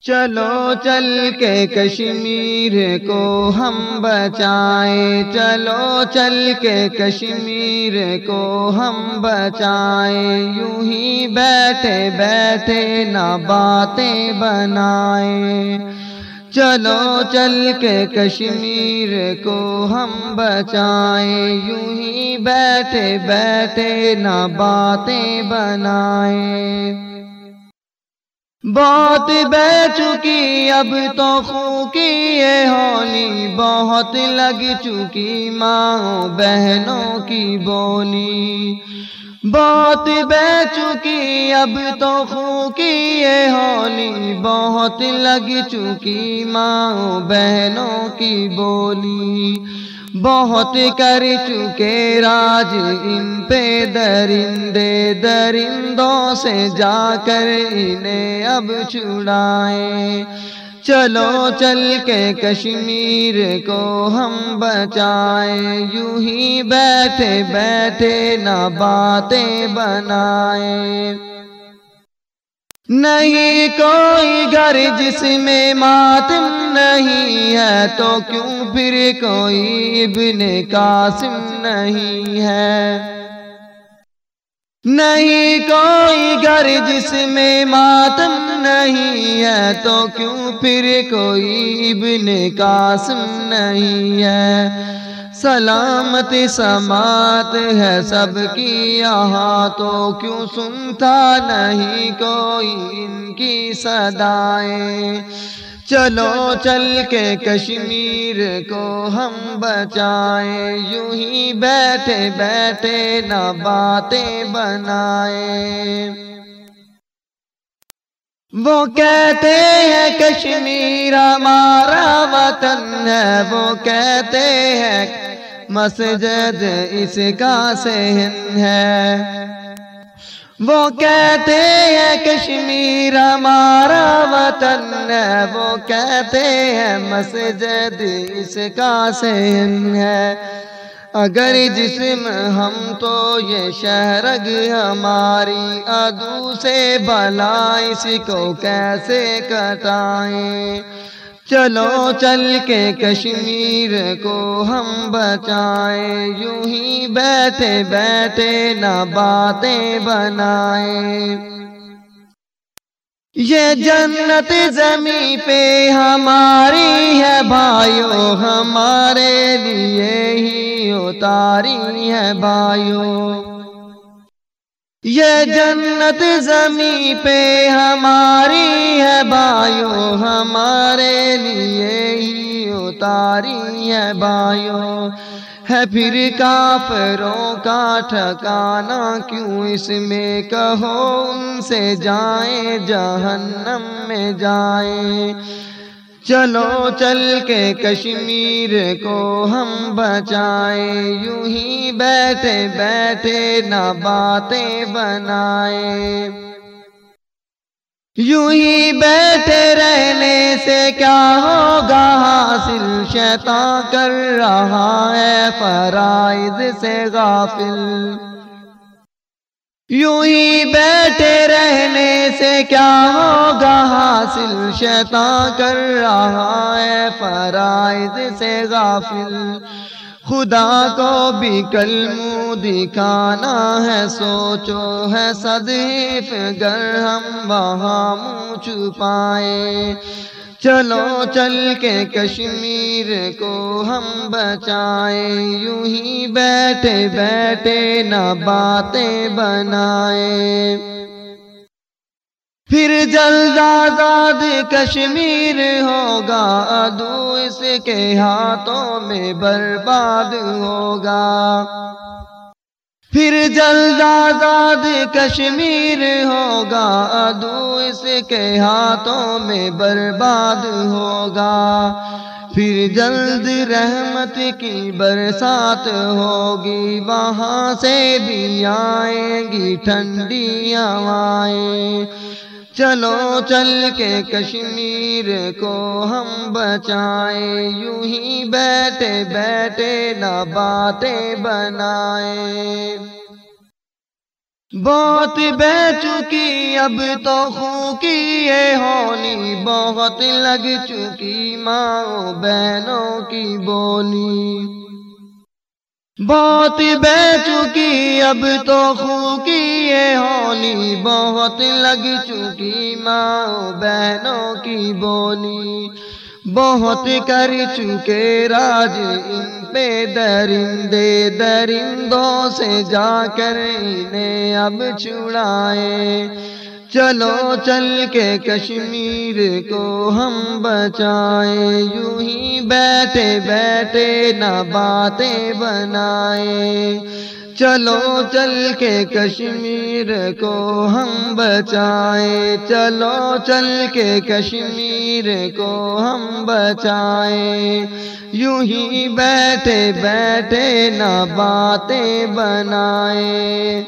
چلو چل کے کشمیر کو ہم بچائیں۔ چلو چل کے کشمیر کو ہم بچائیں۔ یوں ہی بیٹھے بیٹھے نہ باتیں بنائیں۔ چلو چل کے کشمیر کو ہم بچائیں۔ یوں ہی بیٹھے بیٹھے نہ باتیں بنائیں۔ بہت بہ چکی، اب تو خوں کی یہ ہونی۔ بہت لگ چکی ماں بہنوں کی بولی۔ بہت بہ چکی، اب تو خوں کی یہ ہونی۔ بہت لگ چکی ماں بہنوں کی بولی۔ بہت کر چکے راج ان پہ درندے درندوں سے جا کر انہیں اب چھڑائیں چلو چل کے کشمیر کو ہم بچائیں یوں ہی بیٹھے بیٹھے نہ باتیں بنائیں نہیں کوئی گھر جس میں ماتم نہیں ہے تو کیوں پھر کوئی ابن قاسم نہیں ہے؟ نہیں کوئی گھر جس میں ماتم نہیں ہے تو کیوں پھر کوئی ابن قاسم نہیں ہے؟ سلامت سمات ہے سب کی یہاں تو کیوں سنتا نہیں کوئی ان کی صدائیں؟ چلو چل کے کشمیر کو ہم بچائیں یوں ہی بیٹھے بیٹھے نہ باتیں بنائیں وہ کہتے ہیں کشمیر ہمارا وطن ہے، وہ کہتے ہیں مسجد اس کا سہن ہے۔ وہ کہتے ہیں کشمیر ہمارا وطن ہے وہ کہتے ہیں، مسجد اس کا سہن ہے۔ اگر جسم ہم تو یہ شہرگ ہماری ادو سے بلا اس کو کیسے کٹائیں؟ چلو چل کے کشمیر کو ہم بچائیں۔ یوں ہی بیٹھے بیٹھے نہ باتیں بنائیں۔ یہ جنت زمیں پہ ہماری ہے بھائیو، ہمارے لیے ہی اتاری ہے بھائیو۔ یہ جنت زمیں پہ ہماری ہے بائیو ہمارے لیے ہی اتاری ہے بائیو ہے پھر کافروں کا ٹھکانا کیوں اس میں کہو ان سے جائیں جہنم میں جائیں؟ چلو چل کے کشمیر کو ہم بچائیں، یوں ہی بیٹھے بیٹھے نہ باتیں بنائیں۔ یوں ہی بیٹھے رہنے سے کیا ہوگا؟ حاصل شیطان کر رہا ہے، فرائض سے غافل۔ یوں ہی بیٹھے رہنے سے کیا ہوگا؟ حاصل شیطان کر رہا ہے، فرائض سے غافل۔ خدا کو بھی کل منہ دکھانا ہے، سوچو ہے صدیف گر ہم وہاں منہ چھپائیں چلو چل کے کشمیر کو ہم بچائیں یوں ہی بیٹھے بیٹھے نہ باتیں بنائیں پھر جلد آزاد کشمیر ہوگا، ادو اس کے ہاتھوں میں برباد ہوگا۔ پھر جلد آزاد کشمیر ہوگا، ادو اس کے ہاتھوں میں برباد ہوگا۔ پھر جلد رحمت کی برسات ہوگی، وہاں سے بھی آئیں گی، ٹھنڈی ہوائیں۔ چلو چل کے کشمیر کو ہم بچائیں، یوں ہی بیٹھے بیٹھے نہ باتیں بنائیں۔ بہت بہ چکی، اب تو خوں کی یہ ہونی۔ بہت لگ چکی ماں بہنوں کی بولی۔ بہت بہ چکی، اب تو خو کی یہ ہولی بہت لگ چکی ماں بہنوں کی بولی بہت کر چکے راج ان پہ درندے، درندوں سے جا کر انہیں اب چھڑائے۔ چلو چل کے کشمیر کو ہم بچائے، یوں ہی بیٹھے بیٹھے نہ باتیں بنائے۔ چلو چل کے کشمیر کو ہم بچائے۔ چلو چل کے کشمیر کو ہم بچائے۔ یوں ہی بیٹھے بیٹھے نہ باتیں بنائے۔